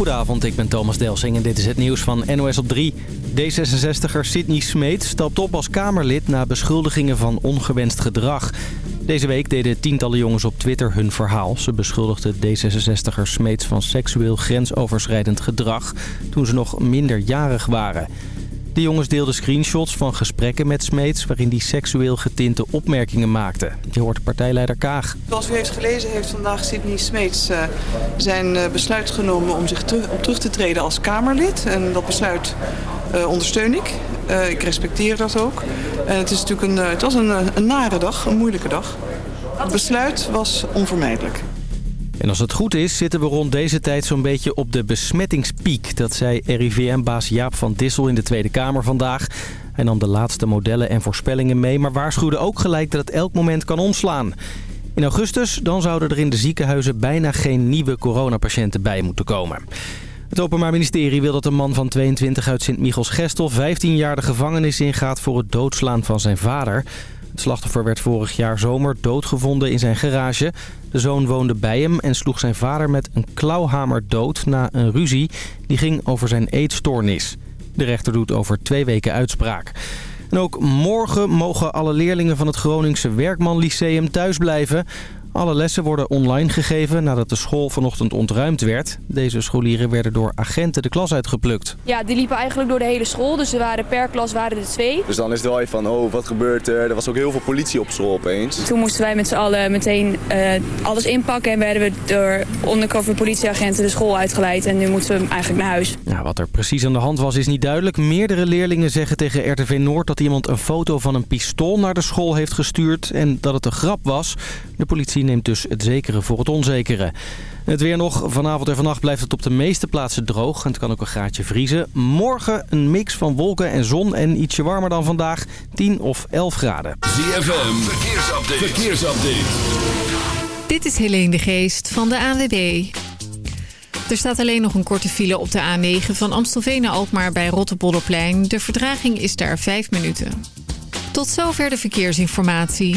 Goedenavond, ik ben Thomas Delsing en dit is het nieuws van NOS op 3. D66er Sidney Smeet stapt op als Kamerlid na beschuldigingen van ongewenst gedrag. Deze week deden tientallen jongens op Twitter hun verhaal. Ze beschuldigden D66er Smeets van seksueel grensoverschrijdend gedrag toen ze nog minderjarig waren. De jongens deelden screenshots van gesprekken met Smeets... waarin die seksueel getinte opmerkingen maakte. Je hoort partijleider Kaag. Zoals u heeft gelezen heeft vandaag Sidney Smeets uh, zijn uh, besluit genomen... om zich op terug te treden als Kamerlid. En dat besluit uh, ondersteun ik. ik respecteer dat ook. Het, is natuurlijk een, het was een, een nare dag, een moeilijke dag. Het besluit was onvermijdelijk. En als het goed is, zitten we rond deze tijd zo'n beetje op de besmettingspiek. Dat zei RIVM-baas Jaap van Dissel in de Tweede Kamer vandaag. Hij nam de laatste modellen en voorspellingen mee, maar waarschuwde ook gelijk dat het elk moment kan omslaan. In augustus dan zouden er in de ziekenhuizen bijna geen nieuwe coronapatiënten bij moeten komen. Het Openbaar Ministerie wil dat een man van 22 uit Sint-Michels-Gestel 15 jaar de gevangenis ingaat voor het doodslaan van zijn vader. Het slachtoffer werd vorig jaar zomer doodgevonden in zijn garage. De zoon woonde bij hem en sloeg zijn vader met een klauwhamer dood na een ruzie. Die ging over zijn eetstoornis. De rechter doet over twee weken uitspraak. En ook morgen mogen alle leerlingen van het Groningse Werkman Lyceum thuis blijven. Alle lessen worden online gegeven nadat de school vanochtend ontruimd werd. Deze scholieren werden door agenten de klas uitgeplukt. Ja, die liepen eigenlijk door de hele school. Dus er waren per klas waren er twee. Dus dan is het wel even van, oh, wat gebeurt er? Er was ook heel veel politie op school opeens. Toen moesten wij met z'n allen meteen uh, alles inpakken... en werden we door undercover politieagenten de school uitgeleid. En nu moeten we eigenlijk naar huis. Ja, wat er precies aan de hand was is niet duidelijk. Meerdere leerlingen zeggen tegen RTV Noord... dat iemand een foto van een pistool naar de school heeft gestuurd... en dat het een grap was. De politie neemt dus het zekere voor het onzekere. Het weer nog. Vanavond en vannacht blijft het op de meeste plaatsen droog. En het kan ook een graadje vriezen. Morgen een mix van wolken en zon en ietsje warmer dan vandaag. 10 of 11 graden. ZFM. Verkeersupdate. Verkeersupdate. Dit is Helene de Geest van de ANWB. Er staat alleen nog een korte file op de A9 van Amstelveen naar Alkmaar bij Rotterbolderplein. De verdraging is daar 5 minuten. Tot zover de verkeersinformatie.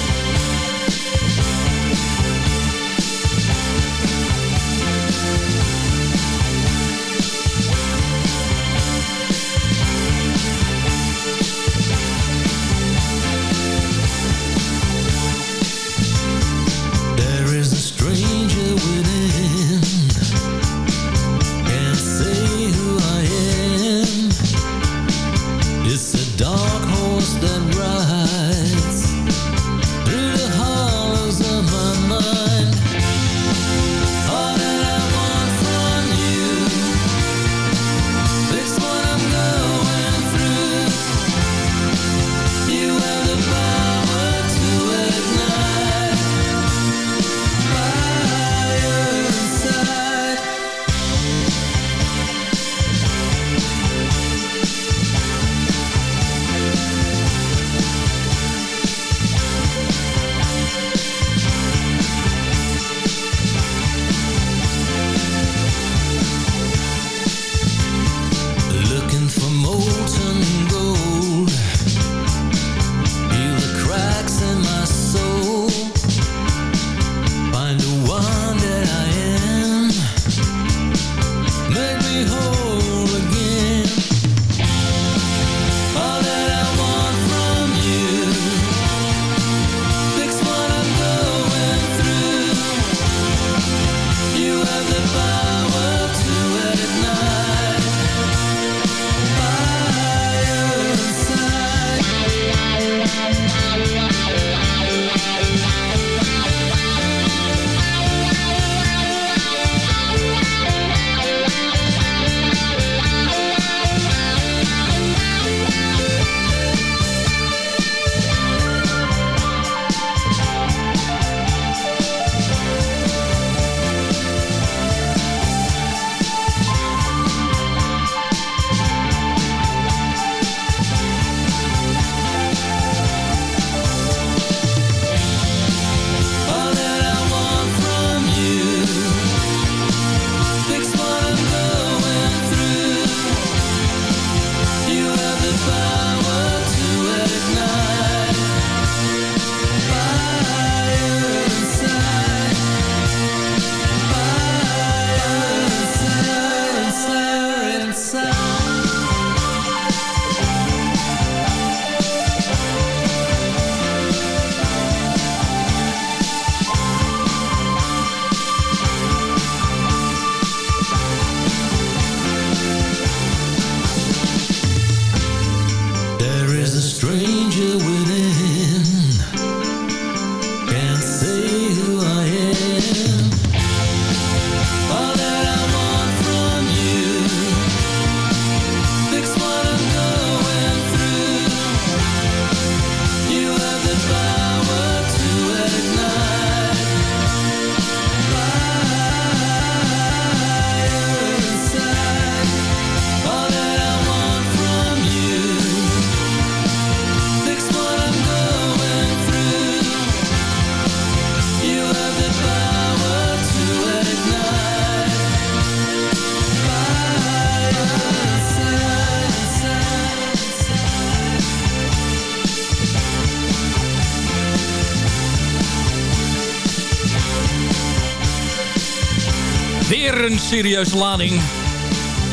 Een serieuze lading.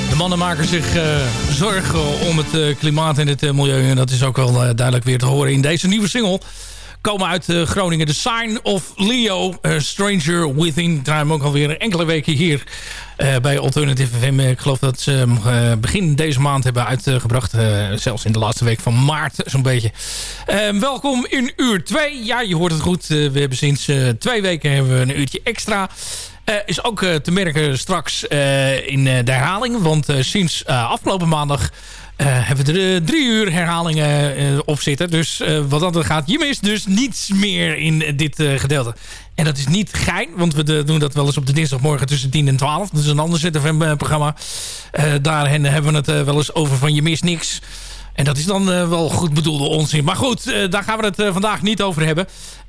De mannen maken zich uh, zorgen om het uh, klimaat en het uh, milieu. En dat is ook wel duidelijk weer te horen in deze nieuwe single. Komen uit Groningen. The Sign of Leo, Stranger Within. Draaien hem ook alweer enkele weken hier bij Alternative FM. Ik geloof dat ze begin deze maand hebben uitgebracht. zelfs in de laatste week van maart zo'n beetje. welkom in uur 2. Ja, je hoort het goed. we hebben sinds twee weken hebben we een uurtje extra. Uh, is ook uh, te merken straks uh, in de herhaling. Want sinds afgelopen maandag hebben we er drie uur herhalingen op zitten. Dus wat dat gaat, je mist dus niets meer in dit gedeelte. En dat is niet gein, want we doen dat wel eens op de dinsdagmorgen tussen 10 en 12. Dat is een ander ZFM-programma. daarin hebben we het wel eens over van je mist niks. En dat is dan wel goed bedoelde onzin. Maar goed, daar gaan we het vandaag niet over hebben.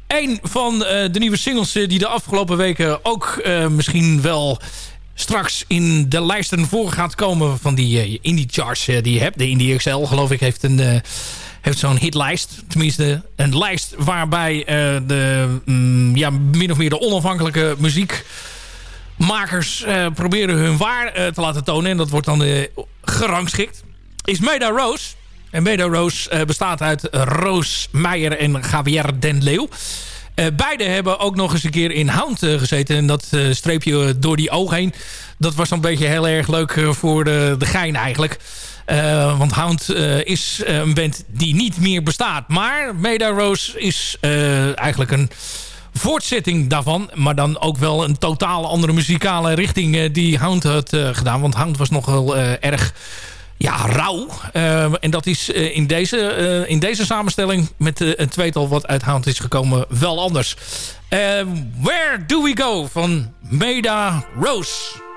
Een van uh, de nieuwe singles uh, die de afgelopen weken ook uh, misschien wel straks in de lijsten voor gaat komen van die indie charts die je hebt. De Indie XL geloof ik heeft, een, heeft zo'n hitlijst. Tenminste een lijst waarbij de mm, ja, min of meer de onafhankelijke muziekmakers proberen hun waar te laten tonen. En dat wordt dan gerangschikt. Is Meda Rose en Medo Rose uh, bestaat uit Roos Meijer en Javier Den Leeuw. Uh, beide hebben ook nog eens een keer in Hound uh, gezeten. En dat streepje door die oog heen. Dat was een beetje heel erg leuk voor de, de gein eigenlijk. want Hound is een band die niet meer bestaat. Maar Meda Rose is eigenlijk een voortzetting daarvan. Maar dan ook wel een totaal andere muzikale richting die Hound had gedaan. Want Hound was nogal erg ja, rauw. Uh, en dat is uh, in, deze, uh, in deze samenstelling met een tweetal wat uit hand is gekomen wel anders. Where Do We Go van Meda Rose.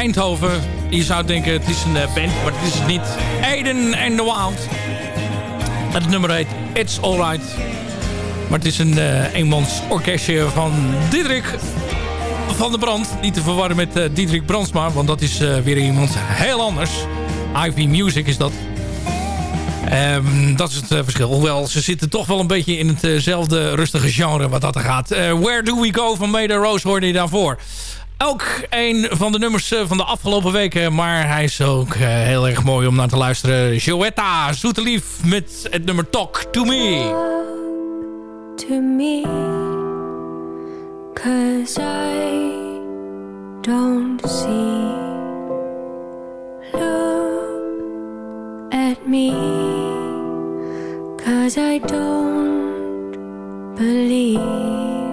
Eindhoven. Je zou denken het is een eh, band, maar het is het niet. Aiden and the Wild. Het nummer heet It's Alright. Maar het is een uh, eenmans orkestje van Diederik van de Brand. Niet te verwarren met uh, Diederik Brandsma, want dat is uh, weer iemand heel anders. Ivy Music is dat. Um, dat is het verschil. Hoewel, ze zitten toch wel een beetje in hetzelfde rustige genre wat dat er gaat. Where Do We Go van Made Rose hoorde je daarvoor. Ook een van de nummers van de afgelopen weken. Maar hij is ook heel erg mooi om naar te luisteren. Joetta, zoete lief met het nummer Talk To Me. To me Cause I don't see Look at me Cause I don't believe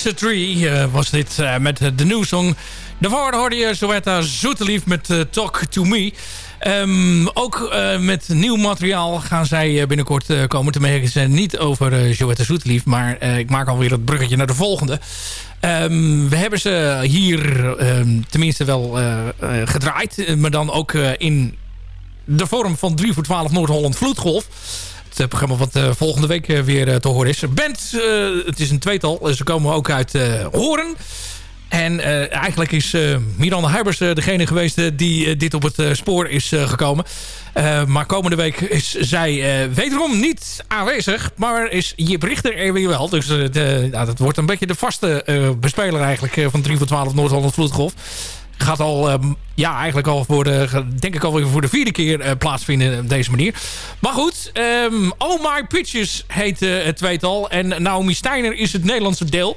Alice Tree eh, was dit eh, met de nieuwe song. Daarvoor hoorde je Zoetta Zoetelief met eh, Talk To Me. Ehm, ook met nieuw materiaal gaan zij binnenkort komen te merken. Ze niet over uh, Joetta Zoetelief, maar ik maak alweer het bruggetje naar de volgende. Ehm, we hebben ze hier ehm, tenminste wel gedraaid, maar dan ook in de vorm van 3 voor 12 Noord-Holland Vloedgolf. Het programma wat uh, volgende week uh, weer uh, te horen is. Het is een tweetal. Ze komen ook uit Horen. En eigenlijk is Miranda Huibers degene geweest die dit op het spoor is gekomen. maar komende week is zij wederom niet aanwezig. Maar is Jip Richter er weer wel. Dus nou, dat wordt een beetje de vaste bespeler eigenlijk van 3 voor 12 Noord-Holland Vloedgolf gaat al, um, ja, eigenlijk al voor de, denk ik alweer voor de vierde keer uh, plaatsvinden op deze manier. Maar goed, um, Oh My Pitches heet uh, het tweetal. En Naomi Steiner is het Nederlandse deel.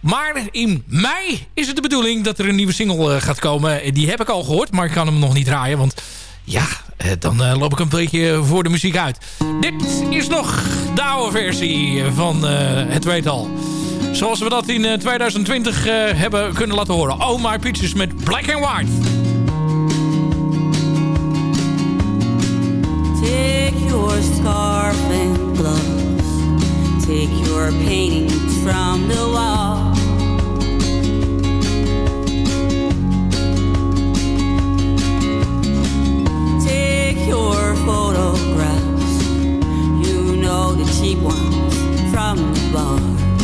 Maar in mei is het de bedoeling dat er een nieuwe single uh, gaat komen. Die heb ik al gehoord, maar ik kan hem nog niet draaien. Want ja, dan loop ik een beetje voor de muziek uit. Dit is nog de oude versie van het tweetal. Zoals we dat in 2020 uh, hebben kunnen laten horen. Oh My Pictures met Black and White. Take your scarf and gloves. Take your paintings from the wall. Take your photographs. You know the cheap ones from the bar.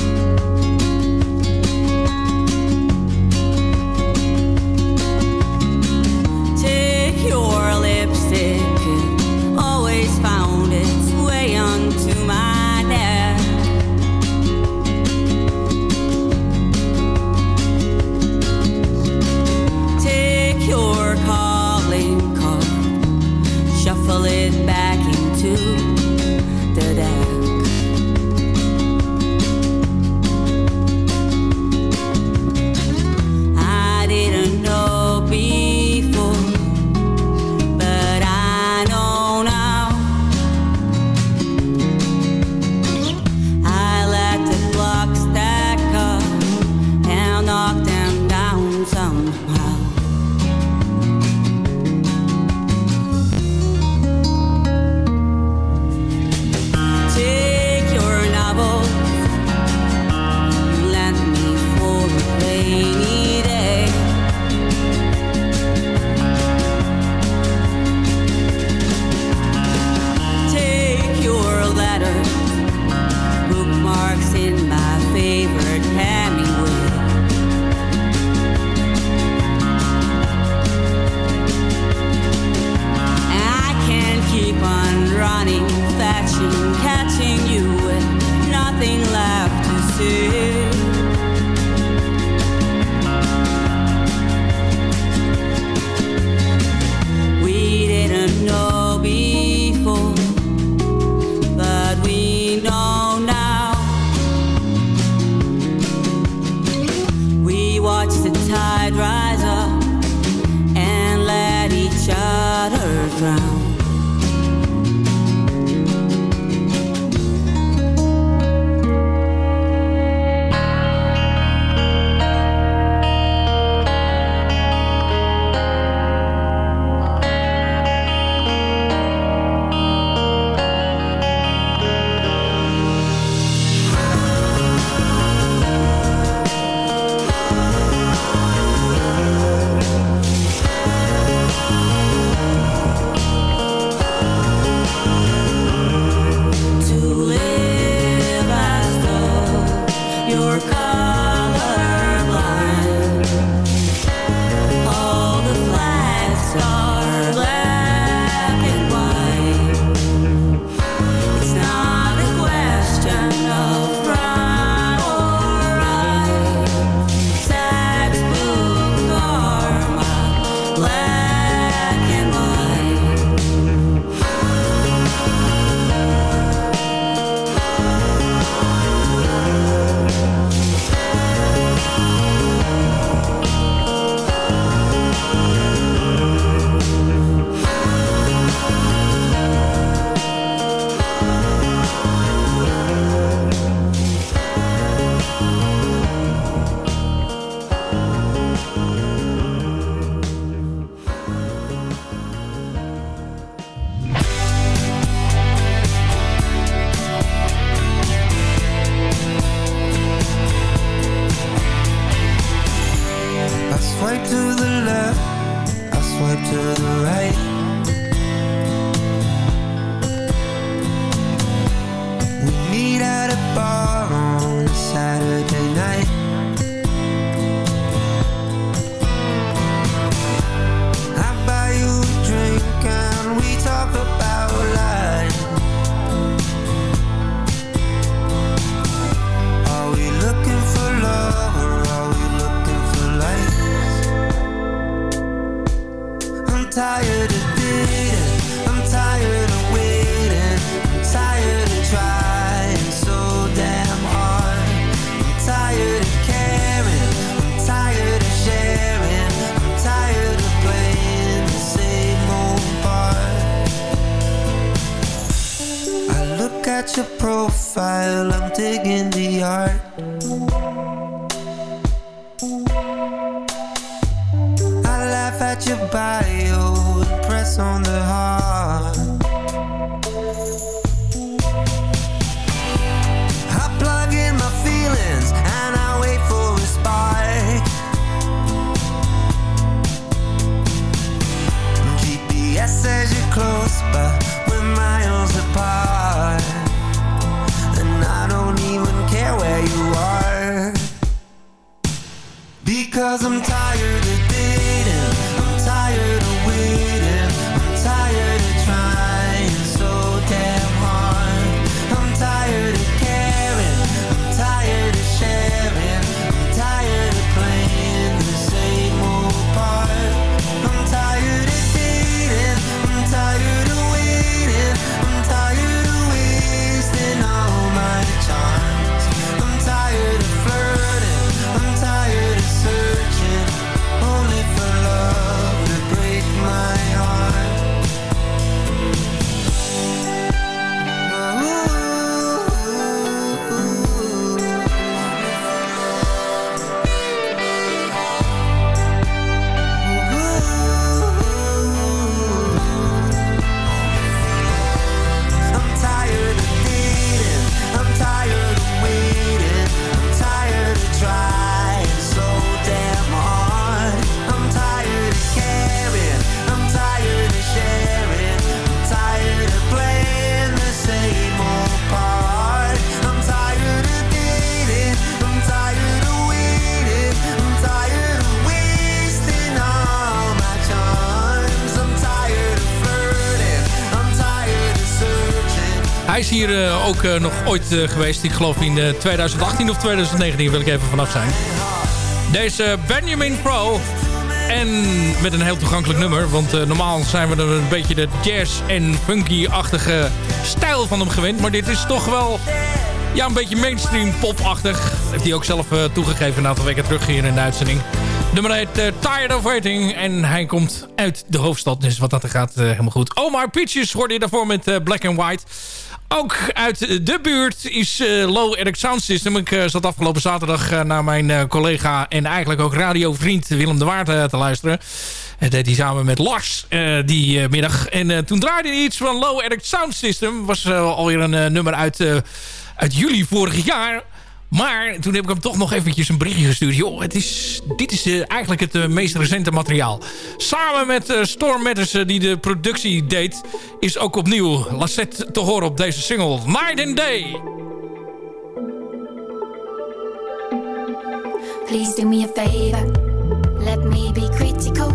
Look at your profile, I'm digging the art. I laugh at your bio press on the heart. Hier eh, ook eh, nog ooit eh, geweest. Ik geloof in eh, 2018 of 2019 wil ik even vanaf zijn. Deze Benjamin Pro. En met een heel toegankelijk nummer. Want normaal zijn we er een beetje de jazz- en funky-achtige stijl van hem gewend. Maar dit is toch wel ja, een beetje mainstream pop-achtig. Heeft hij ook zelf toegegeven een aantal weken terug hier in de uitzending. Nummer heet Tired of Waiting. En hij komt uit de hoofdstad. Dus wat dat er gaat, helemaal goed. Omar Peaches hoorde je daarvoor met Black and White. Ook uit de buurt is eh, Low Eric Sound System. Ik eh, zat afgelopen zaterdag eh, naar mijn collega... en eigenlijk ook radiovriend Willem de Waard te luisteren. Dat deed hij samen met Lars die middag. En toen draaide hij iets van Low Eric Sound System. Was alweer een nummer uit, uit juli vorig jaar. Maar toen heb ik hem toch nog eventjes een berichtje gestuurd. Joh, het is, dit is eh, eigenlijk het eh, meest recente materiaal. Samen met eh, Storm Matters, die de productie deed... is ook opnieuw Lassette te horen op deze single. Night Day. Please do me a favor. Let me be critical.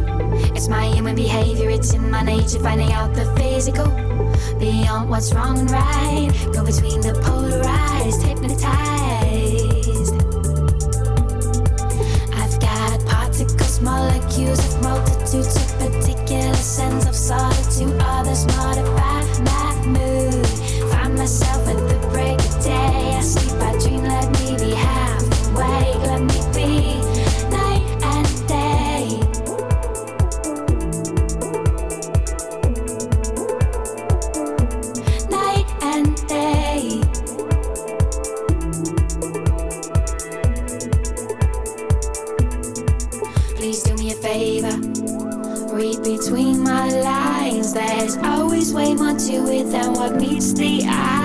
It's my human behavior, it's in my nature, finding out the physical. Beyond what's wrong and right. Go between the polarized, hypnotized. Molecules of multitudes of particular sense of solitude. Others modify way more to it than what meets the eye.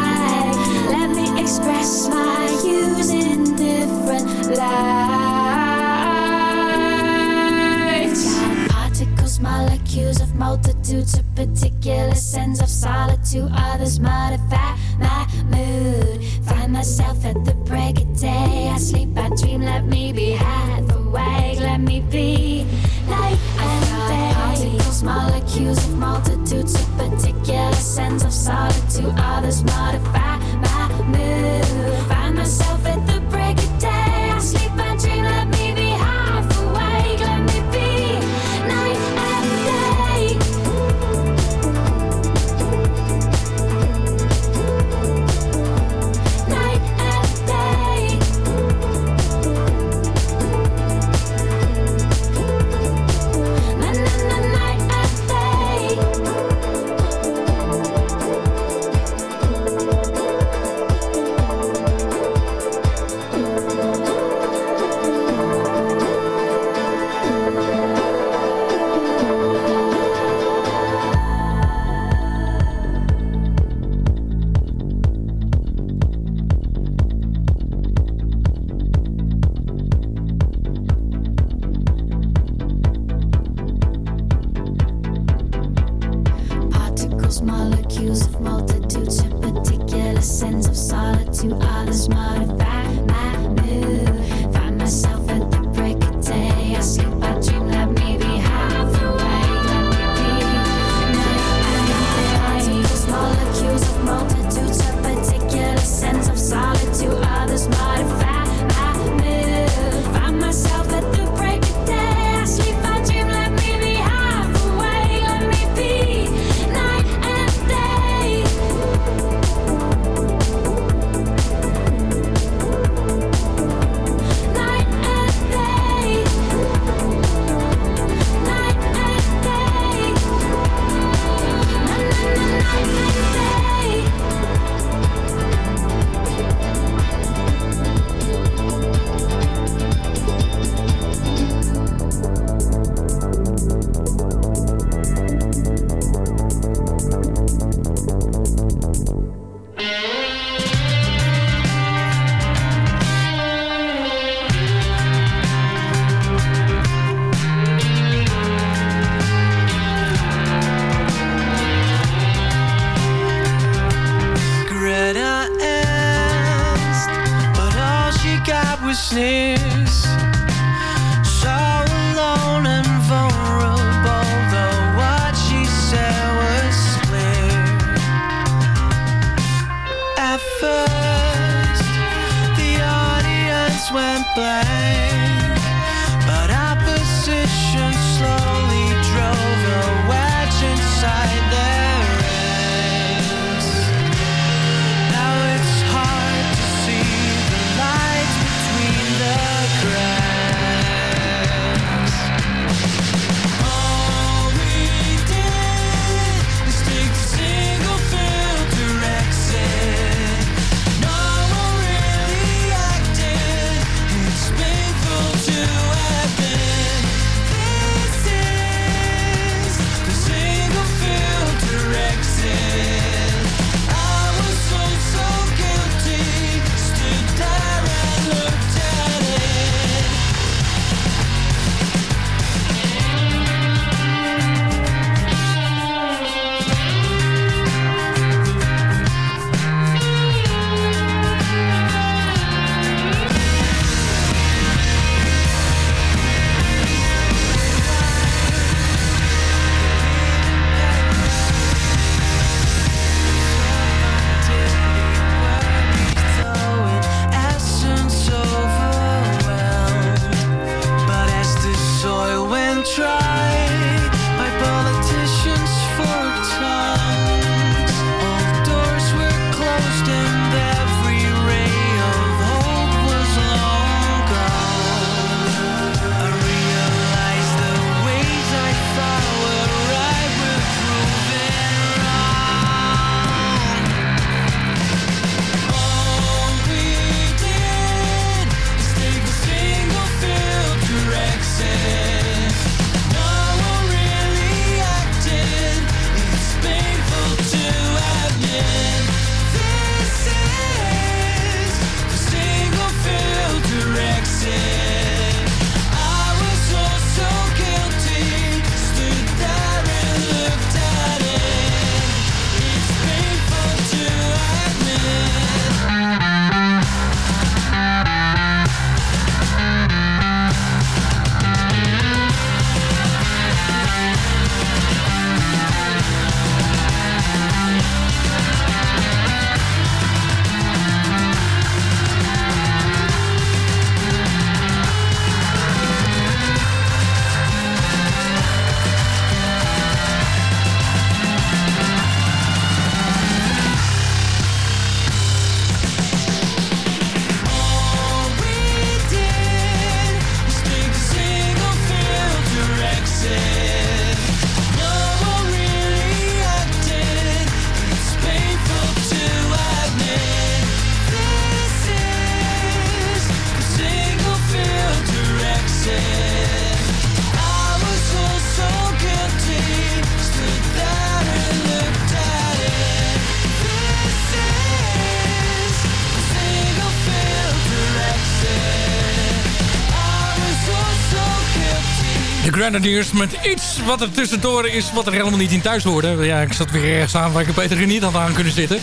Grenadiers met iets wat er tussendoor is wat er helemaal niet in thuis hoorde. Ja, ik zat weer ergens aan waar ik er beter niet had aan kunnen zitten.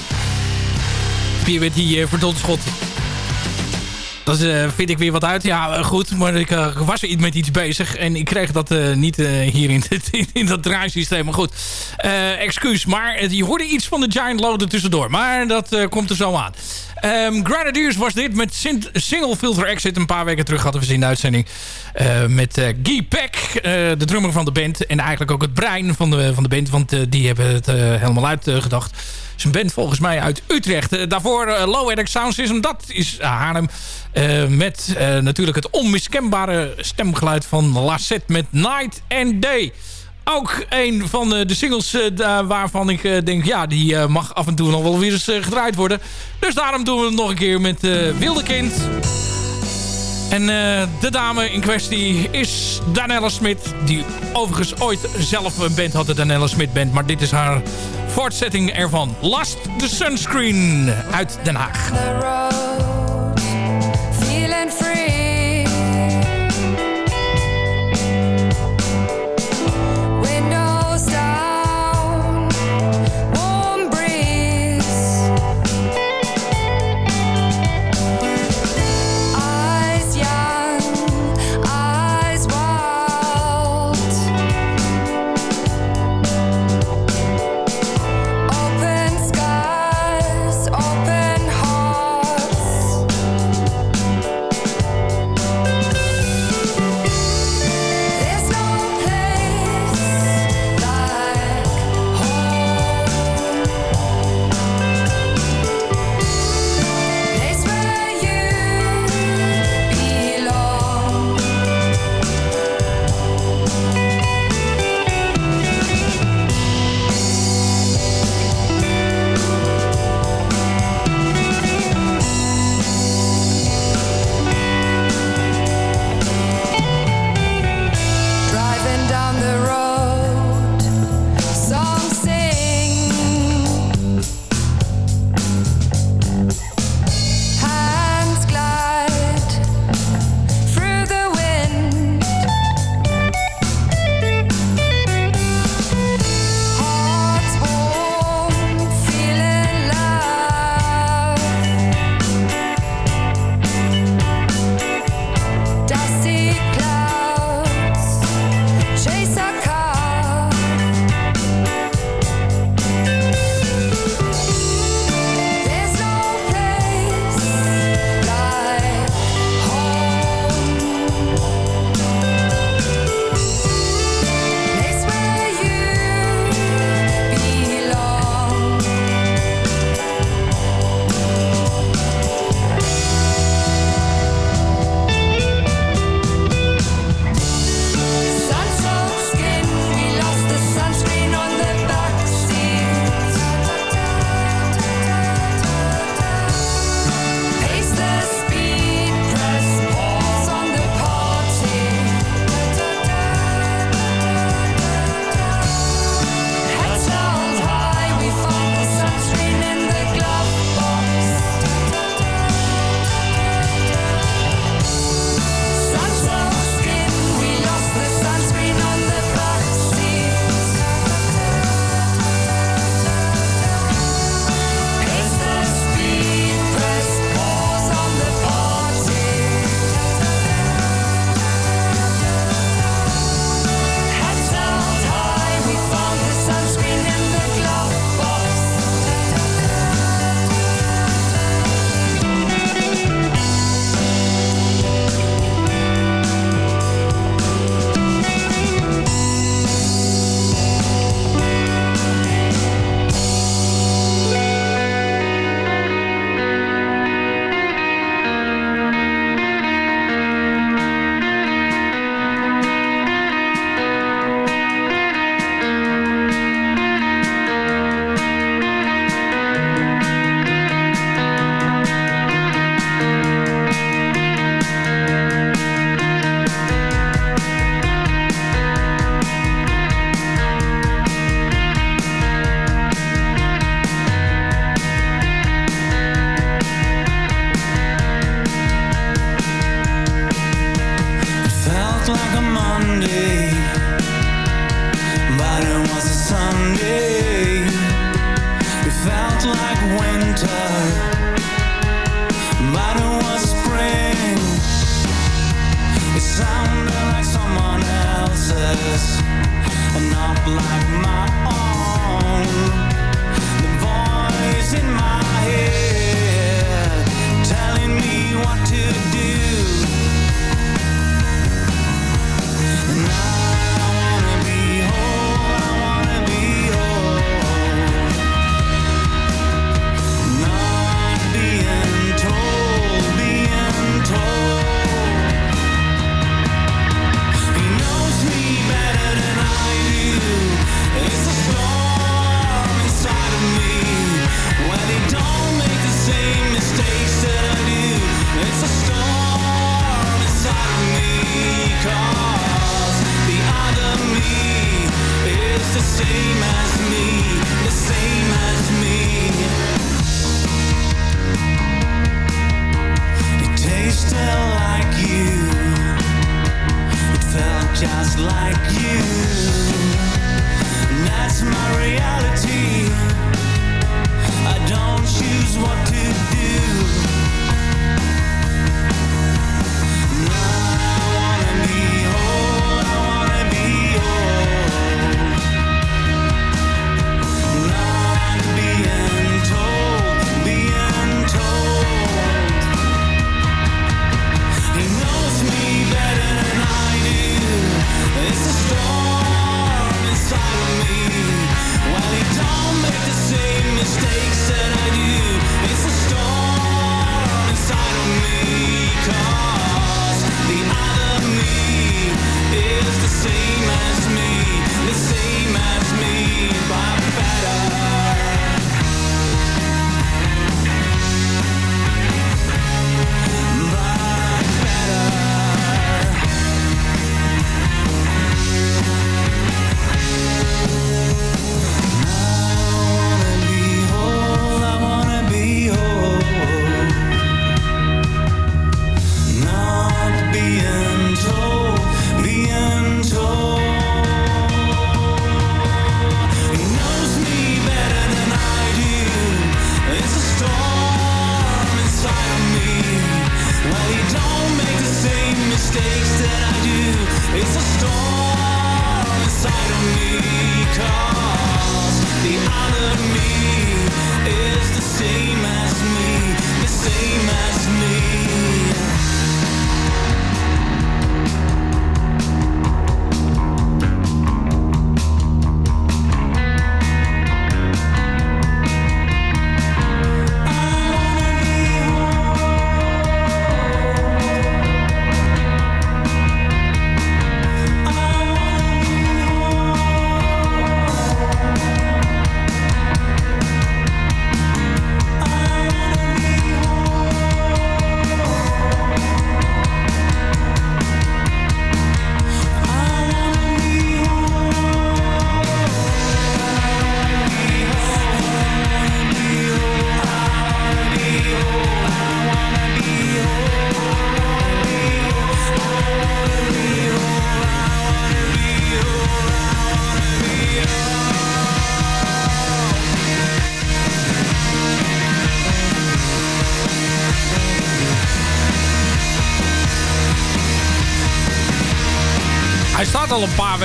Hier met die uh, schot. Dat uh, vind ik weer wat uit. Ja, uh, goed. Maar ik uh, was met iets bezig. En ik kreeg dat niet hier in, in, dat draaisysteem. Maar goed. excuus. Maar je hoorde iets van de Giant Loader tussendoor. Maar dat komt er zo aan. Um, was dit met Single Filter Exit. Een paar weken terug hadden we ze in de uitzending. met Guy Peck, de drummer van de band. En eigenlijk ook het brein van de, van de band. Want die hebben het helemaal uitgedacht zijn band volgens mij uit Utrecht. Uh, daarvoor uh, Low Edit Sound System, dat is Haarlem. Uh, met natuurlijk het onmiskenbare stemgeluid van Lassette met Night and Day. Ook een van de singles waarvan ik denk... ja, die mag af en toe nog wel weer eens gedraaid worden. Dus daarom doen we het nog een keer met Wilde Kind. En de dame in kwestie is Danella Smit. Die overigens ooit zelf een band had, de Danella Smit Band. Maar dit is haar voortzetting ervan. Last the Sunscreen uit Den Haag.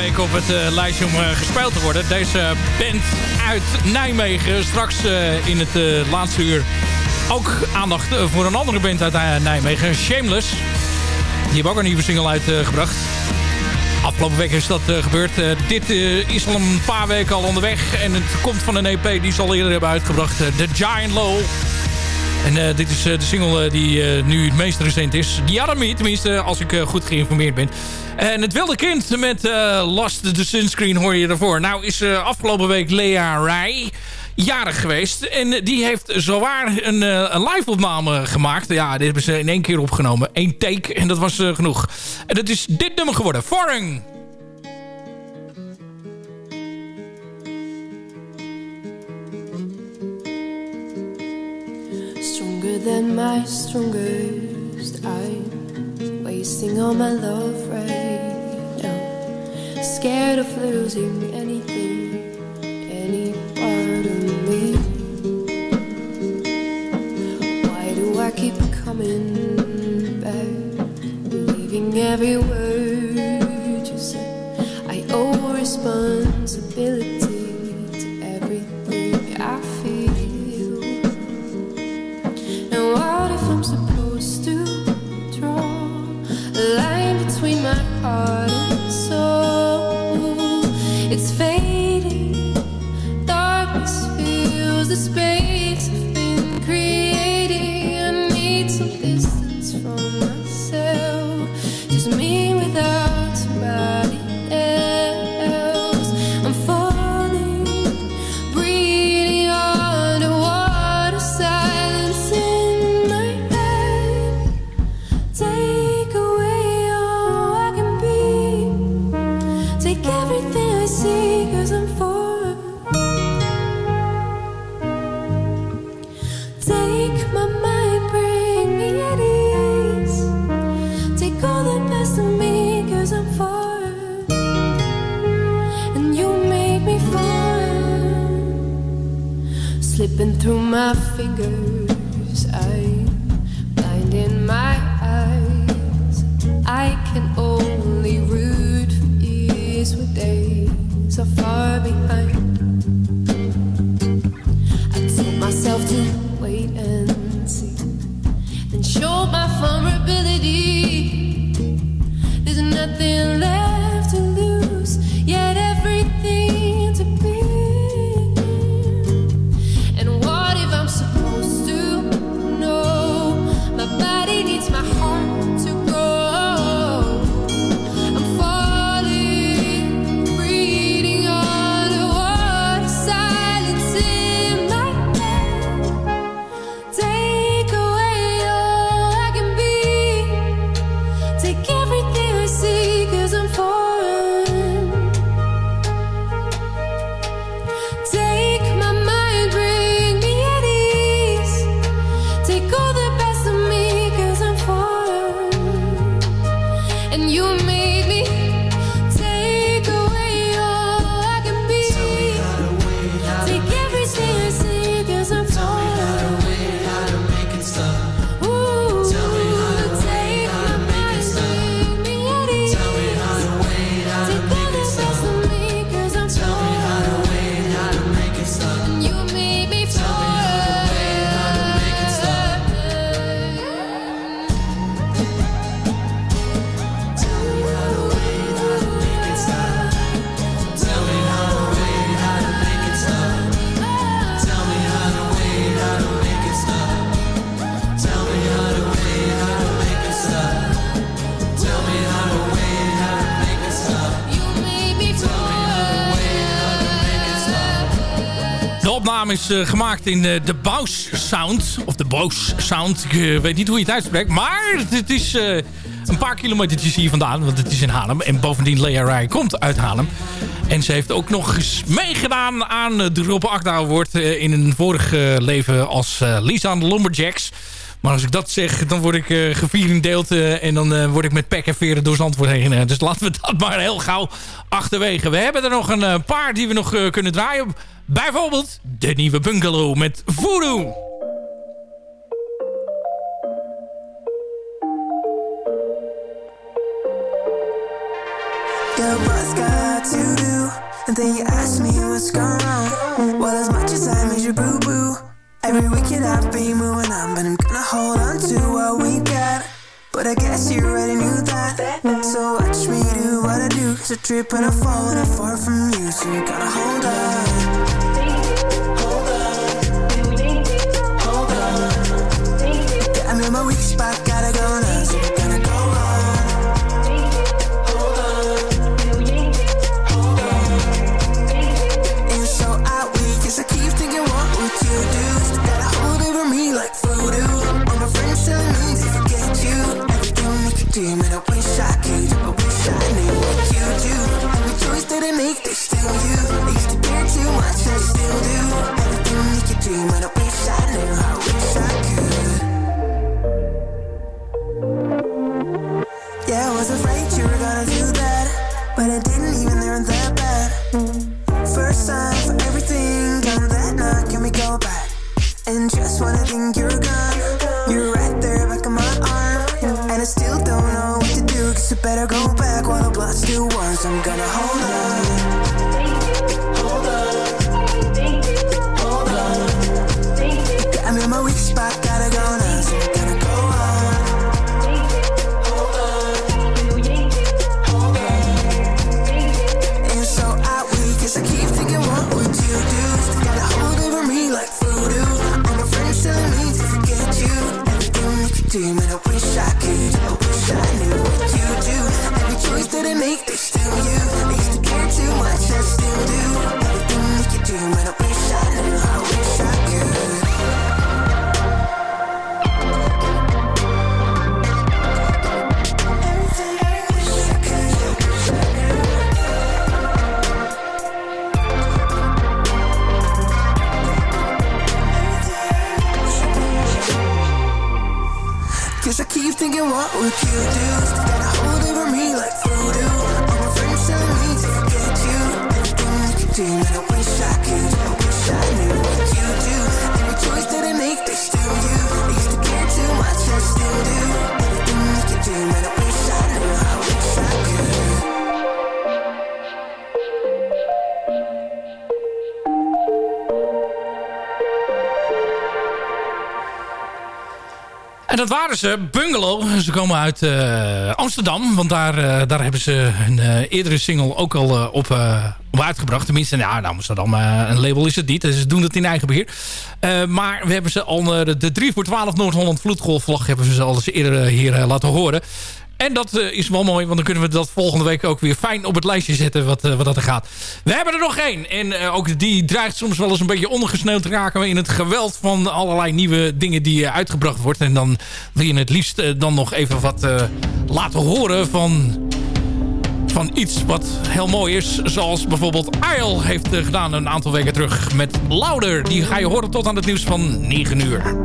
Op het eh, lijstje om eh, gespeeld te worden. Deze band uit Nijmegen. Straks eh, in het laatste uur ook aandacht voor een andere band uit Nijmegen. Shameless. Die hebben ook een nieuwe single uitgebracht. Afgelopen week is dat gebeurd. Dit is al een paar weken al onderweg. En het komt van een EP die ze al eerder hebben uitgebracht. The Giant Low. En dit is de single die nu het meest recent is. Other Me, tenminste, als ik goed geïnformeerd ben. En het wilde kind met eh Lost the Sunscreen hoor je ervoor. Nou is eh, afgelopen week Lea Rai jarig geweest. En die heeft zowaar een, eh, een live-opname gemaakt. Ja, dit hebben ze in één keer opgenomen. Eén take en dat was genoeg. En dat is dit nummer geworden. Foreign. Stronger than my strongest. I'm wasting all my love right now. Scared of losing anything, any part of me. Why do I keep coming back? Believing every word you say. I owe responsibility is eh, gemaakt in eh, de Baus Sound. Of de Baus Sound. Ik eh, weet niet hoe je het uitspreekt. Maar het is een paar kilometertjes hier vandaan. Want het is in Haarlem. En bovendien Lea Rai komt uit Haarlem. En ze heeft ook nog eens meegedaan aan de Rob Akda in een vorig leven als Lisa Lumberjacks. Maar als ik dat zeg, dan word ik uh, gevierendeeld uh, en dan uh, word ik met pek en veren door Zandvoort heen. Uh, dus laten we dat maar heel gauw achterwege. We hebben er nog een paar die we nog kunnen draaien. Bijvoorbeeld de nieuwe bungalow met Voodoo. Got to do? And then you ask me what's. Well, as much as I made you boo boo, every weekend I've been moving on, but I'm gonna hold on to what we got. But I guess you already knew that. So watch me do what I do. Cause I trip and I fall and I'm far from you. So you gotta hold on. Hold on. Hold on. Yeah, I'm in my weak spot, make, you. I used to care too much, and I still do. Everything you do, man, I wish I knew. I what would you do? Got hold me like. All my friends me to forget you. You wish I could. Wish I knew what you do. Every choice that I make, still you. Used to care too much, still do. Dat waren ze, Bungalow. Ze komen uit eh, Amsterdam. Want daar, eh, daar hebben ze een eh, eerdere single ook al op, uitgebracht. Tenminste, ja, nou, Amsterdam, eh, een label is het niet. Dus ze doen het in eigen beheer. Eh, maar we hebben ze al de, de 3 voor 12 Noord-Holland vloedgolfvlag... hebben ze al eens eerder hier laten horen. En dat eh, is wel mooi, want dan kunnen we dat volgende week ook weer fijn op het lijstje zetten wat, eh, wat dat er gaat. We hebben er nog één. En eh, ook die dreigt soms wel eens een beetje ondergesneeuwd te raken in het geweld van allerlei nieuwe dingen die uitgebracht wordt. En dan wil je het liefst dan nog even wat laten horen van, van iets wat heel mooi is. Zoals bijvoorbeeld Isle heeft gedaan een aantal weken terug met Louder. Die ga je horen tot aan het nieuws van 9 uur.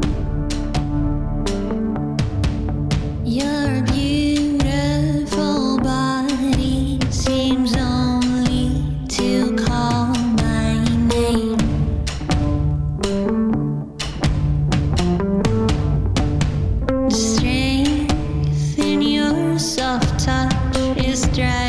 Soft touch is driving